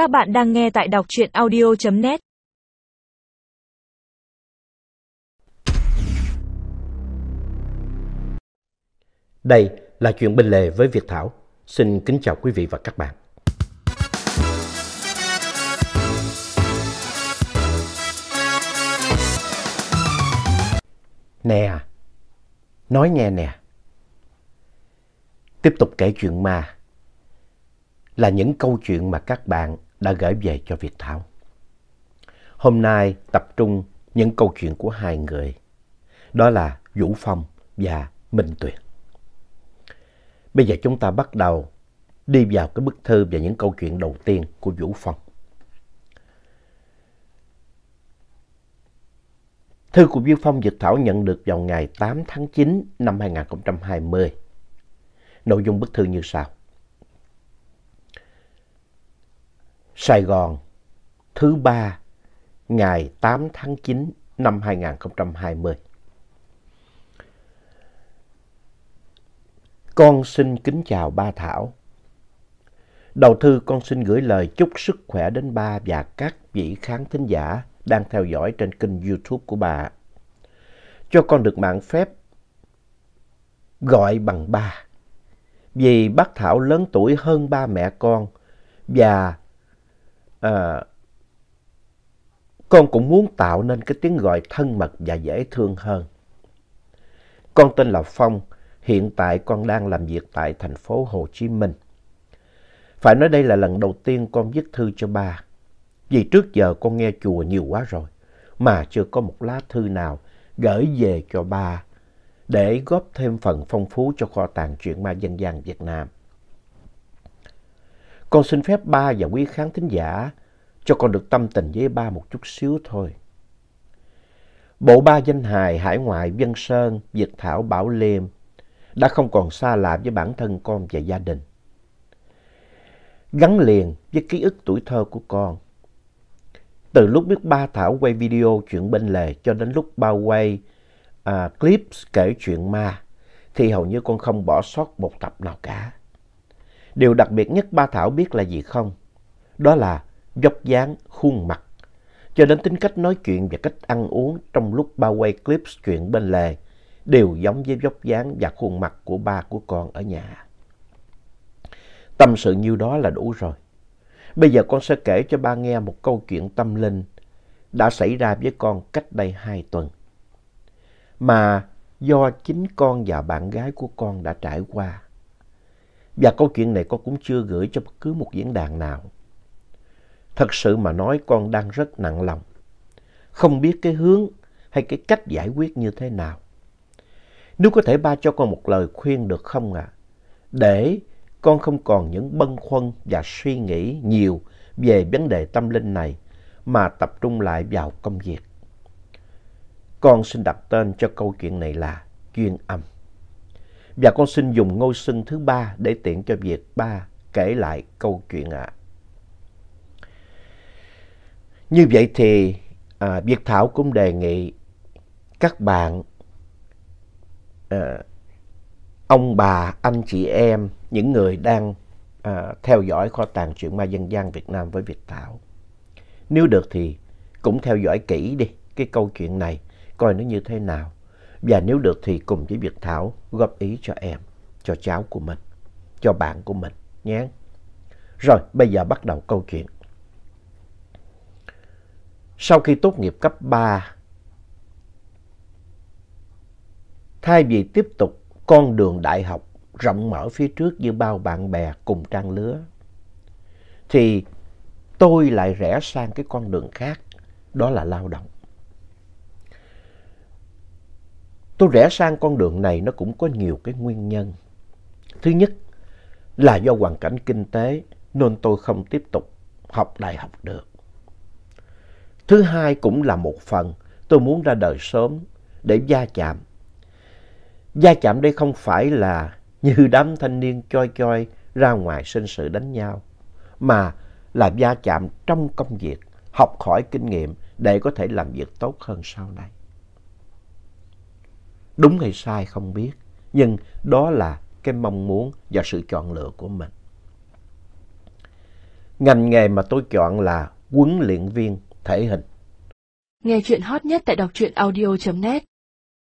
Các bạn đang nghe tại đọc truyện audio.net Đây là chuyện bên lề với Việt Thảo. Xin kính chào quý vị và các bạn. Nè, à, nói nghe nè. Tiếp tục kể chuyện ma là những câu chuyện mà các bạn đã gửi về cho Việt Thảo. Hôm nay tập trung những câu chuyện của hai người. Đó là Vũ Phong và Minh Tuyệt. Bây giờ chúng ta bắt đầu đi vào cái bức thư và những câu chuyện đầu tiên của Vũ Phong. Thư của Vũ Phong Việt Thảo nhận được vào ngày 8 tháng 9 năm 2020. Nội dung bức thư như sau. Sài Gòn, thứ ba, ngày 8 tháng 9 năm 2020. Con xin kính chào ba Thảo. Đầu thư con xin gửi lời chúc sức khỏe đến ba và các vị khán thính giả đang theo dõi trên kênh YouTube của bà. Cho con được mạng phép gọi bằng ba. Vì bác Thảo lớn tuổi hơn ba mẹ con và à, con cũng muốn tạo nên cái tiếng gọi thân mật và dễ thương hơn. Con tên là Phong, hiện tại con đang làm việc tại thành phố Hồ Chí Minh. Phải nói đây là lần đầu tiên con viết thư cho ba. Vì trước giờ con nghe chùa nhiều quá rồi, mà chưa có một lá thư nào gửi về cho ba để góp thêm phần phong phú cho kho tàng truyện ma dân gian Việt Nam. Con xin phép ba và quý khán thính giả cho con được tâm tình với ba một chút xíu thôi. Bộ ba danh hài hải ngoại Vân Sơn, Việt Thảo, Bảo Liêm đã không còn xa lạ với bản thân con và gia đình. Gắn liền với ký ức tuổi thơ của con. Từ lúc biết ba Thảo quay video chuyện bên lề cho đến lúc ba quay à, clip kể chuyện ma thì hầu như con không bỏ sót một tập nào cả. Điều đặc biệt nhất ba Thảo biết là gì không? Đó là dốc dáng, khuôn mặt, cho đến tính cách nói chuyện và cách ăn uống trong lúc ba quay clip chuyện bên lề đều giống với dốc dáng và khuôn mặt của ba của con ở nhà. Tâm sự nhiêu đó là đủ rồi. Bây giờ con sẽ kể cho ba nghe một câu chuyện tâm linh đã xảy ra với con cách đây hai tuần. Mà do chính con và bạn gái của con đã trải qua. Và câu chuyện này con cũng chưa gửi cho bất cứ một diễn đàn nào. Thật sự mà nói, con đang rất nặng lòng. Không biết cái hướng hay cái cách giải quyết như thế nào. Nếu có thể ba cho con một lời khuyên được không ạ? À? Để con không còn những bâng khuâng và suy nghĩ nhiều về vấn đề tâm linh này mà tập trung lại vào công việc. Con xin đặt tên cho câu chuyện này là chuyên âm. Và con xin dùng ngôi sinh thứ ba để tiện cho việc ba kể lại câu chuyện ạ. À. Như vậy thì à, Việt Thảo cũng đề nghị các bạn, à, ông bà, anh chị em, những người đang à, theo dõi kho tàng truyện ma dân gian Việt Nam với Việt Thảo. Nếu được thì cũng theo dõi kỹ đi cái câu chuyện này, coi nó như thế nào. Và nếu được thì cùng với Việt Thảo góp ý cho em, cho cháu của mình, cho bạn của mình nhé. Rồi, bây giờ bắt đầu câu chuyện. Sau khi tốt nghiệp cấp 3, thay vì tiếp tục con đường đại học rộng mở phía trước như bao bạn bè cùng trang lứa, thì tôi lại rẽ sang cái con đường khác, đó là lao động. Tôi rẽ sang con đường này nó cũng có nhiều cái nguyên nhân. Thứ nhất là do hoàn cảnh kinh tế nên tôi không tiếp tục học đại học được. Thứ hai cũng là một phần tôi muốn ra đời sớm để gia chạm. Gia chạm đây không phải là như đám thanh niên choi choi ra ngoài sinh sự đánh nhau, mà là gia chạm trong công việc, học hỏi kinh nghiệm để có thể làm việc tốt hơn sau này. Đúng hay sai không biết, nhưng đó là cái mong muốn và sự chọn lựa của mình. Ngành nghề mà tôi chọn là huấn luyện viên thể hình. Nghe chuyện hot nhất tại đọc truyện audio.net